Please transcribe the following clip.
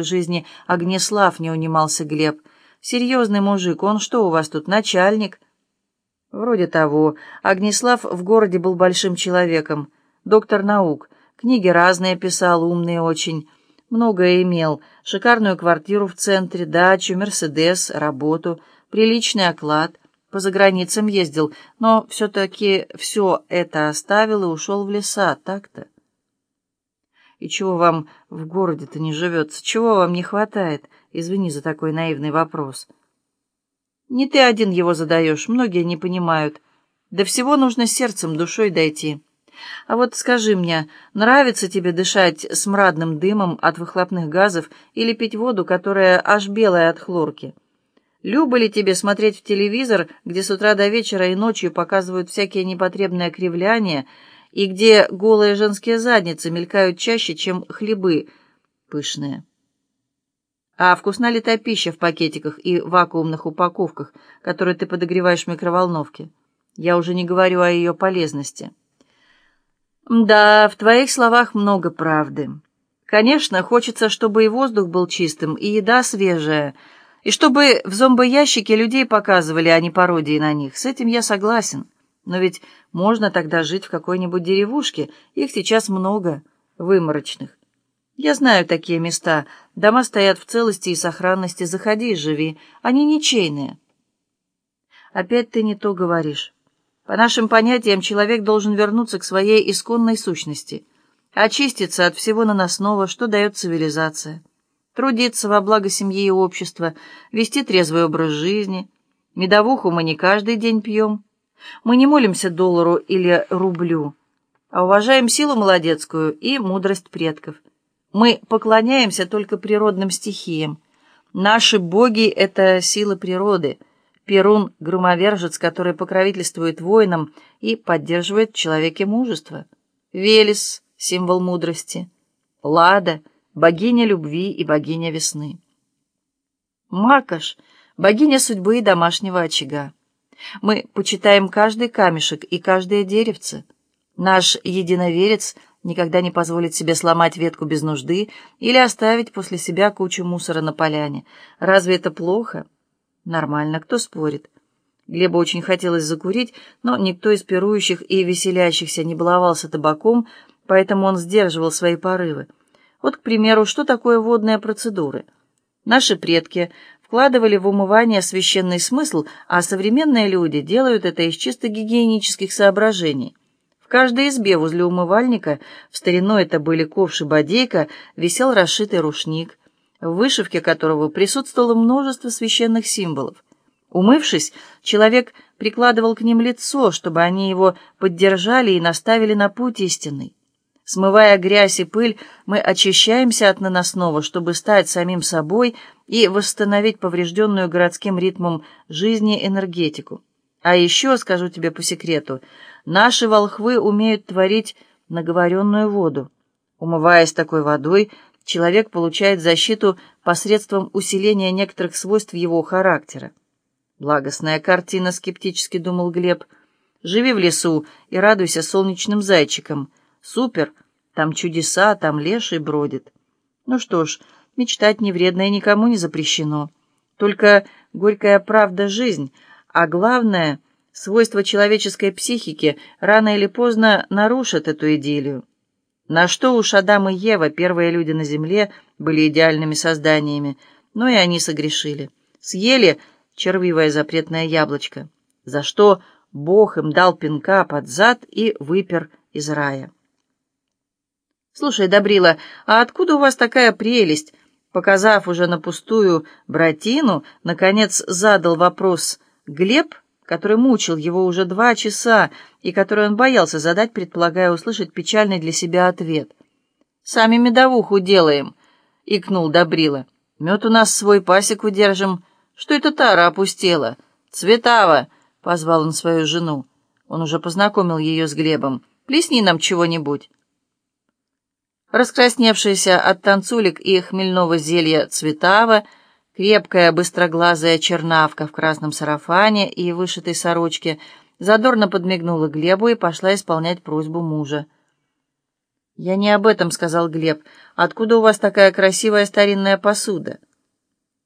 жизни Огнеслав, не унимался Глеб. Серьезный мужик, он что у вас тут, начальник? Вроде того. Огнеслав в городе был большим человеком, доктор наук, книги разные писал, умные очень, многое имел, шикарную квартиру в центре, дачу, Мерседес, работу, приличный оклад, по заграницам ездил, но все-таки все это оставил и ушел в леса, так-то. И чего вам в городе-то не живется? Чего вам не хватает? Извини за такой наивный вопрос. Не ты один его задаешь, многие не понимают. До всего нужно сердцем, душой дойти. А вот скажи мне, нравится тебе дышать смрадным дымом от выхлопных газов или пить воду, которая аж белая от хлорки? Любо ли тебе смотреть в телевизор, где с утра до вечера и ночью показывают всякие непотребные кривляния, и где голые женские задницы мелькают чаще, чем хлебы пышные. А вкусна ли та пища в пакетиках и вакуумных упаковках, которые ты подогреваешь в микроволновке? Я уже не говорю о ее полезности. Да, в твоих словах много правды. Конечно, хочется, чтобы и воздух был чистым, и еда свежая, и чтобы в зомбоящике людей показывали, а не пародии на них. С этим я согласен. Но ведь можно тогда жить в какой-нибудь деревушке, их сейчас много, выморочных. Я знаю такие места, дома стоят в целости и сохранности, заходи и живи, они ничейные. Опять ты не то говоришь. По нашим понятиям, человек должен вернуться к своей исконной сущности, очиститься от всего наносного, что дает цивилизация, трудиться во благо семьи и общества, вести трезвый образ жизни. Медовуху мы не каждый день пьем, мы не молимся доллару или рублю, а уважаем силу молодецкую и мудрость предков. Мы поклоняемся только природным стихиям. Наши боги — это силы природы. Перун — громовержец, который покровительствует воинам и поддерживает в человеке мужество. Велес — символ мудрости. Лада — богиня любви и богиня весны. Макаш — богиня судьбы и домашнего очага. Мы почитаем каждый камешек и каждое деревце. Наш единоверец никогда не позволит себе сломать ветку без нужды или оставить после себя кучу мусора на поляне. Разве это плохо? Нормально, кто спорит? Глебу очень хотелось закурить, но никто из пирующих и веселящихся не баловался табаком, поэтому он сдерживал свои порывы. Вот, к примеру, что такое водные процедуры? Наши предки вкладывали в умывание священный смысл, а современные люди делают это из чисто гигиенических соображений. В каждой избе возле умывальника, в старину это были ковш и бодейка, висел расшитый рушник, в вышивке которого присутствовало множество священных символов. Умывшись, человек прикладывал к ним лицо, чтобы они его поддержали и наставили на путь истинный. Смывая грязь и пыль, мы очищаемся от наносного, чтобы стать самим собой и восстановить поврежденную городским ритмом жизни энергетику. А еще, скажу тебе по секрету, наши волхвы умеют творить наговоренную воду. Умываясь такой водой, человек получает защиту посредством усиления некоторых свойств его характера. Благостная картина, скептически думал Глеб. Живи в лесу и радуйся солнечным зайчикам — Супер! Там чудеса, там леший бродит. Ну что ж, мечтать не вредно и никому не запрещено. Только горькая правда жизнь, а главное, свойства человеческой психики рано или поздно нарушат эту идиллию. На что уж Адам и Ева, первые люди на земле, были идеальными созданиями, но и они согрешили. Съели червивое запретное яблочко, за что Бог им дал пинка под зад и выпер из рая. «Слушай, Добрила, а откуда у вас такая прелесть?» Показав уже на пустую братину, наконец задал вопрос Глеб, который мучил его уже два часа и который он боялся задать, предполагая услышать печальный для себя ответ. «Сами медовуху делаем», — икнул Добрила. «Мед у нас свой пасеку держим. Что это тара опустела?» «Цветава», — позвал он свою жену. Он уже познакомил ее с Глебом. «Плесни нам чего-нибудь». Раскрасневшаяся от танцулек и хмельного зелья Цветава, крепкая быстроглазая чернавка в красном сарафане и вышитой сорочке задорно подмигнула Глебу и пошла исполнять просьбу мужа. «Я не об этом», — сказал Глеб. «Откуда у вас такая красивая старинная посуда?»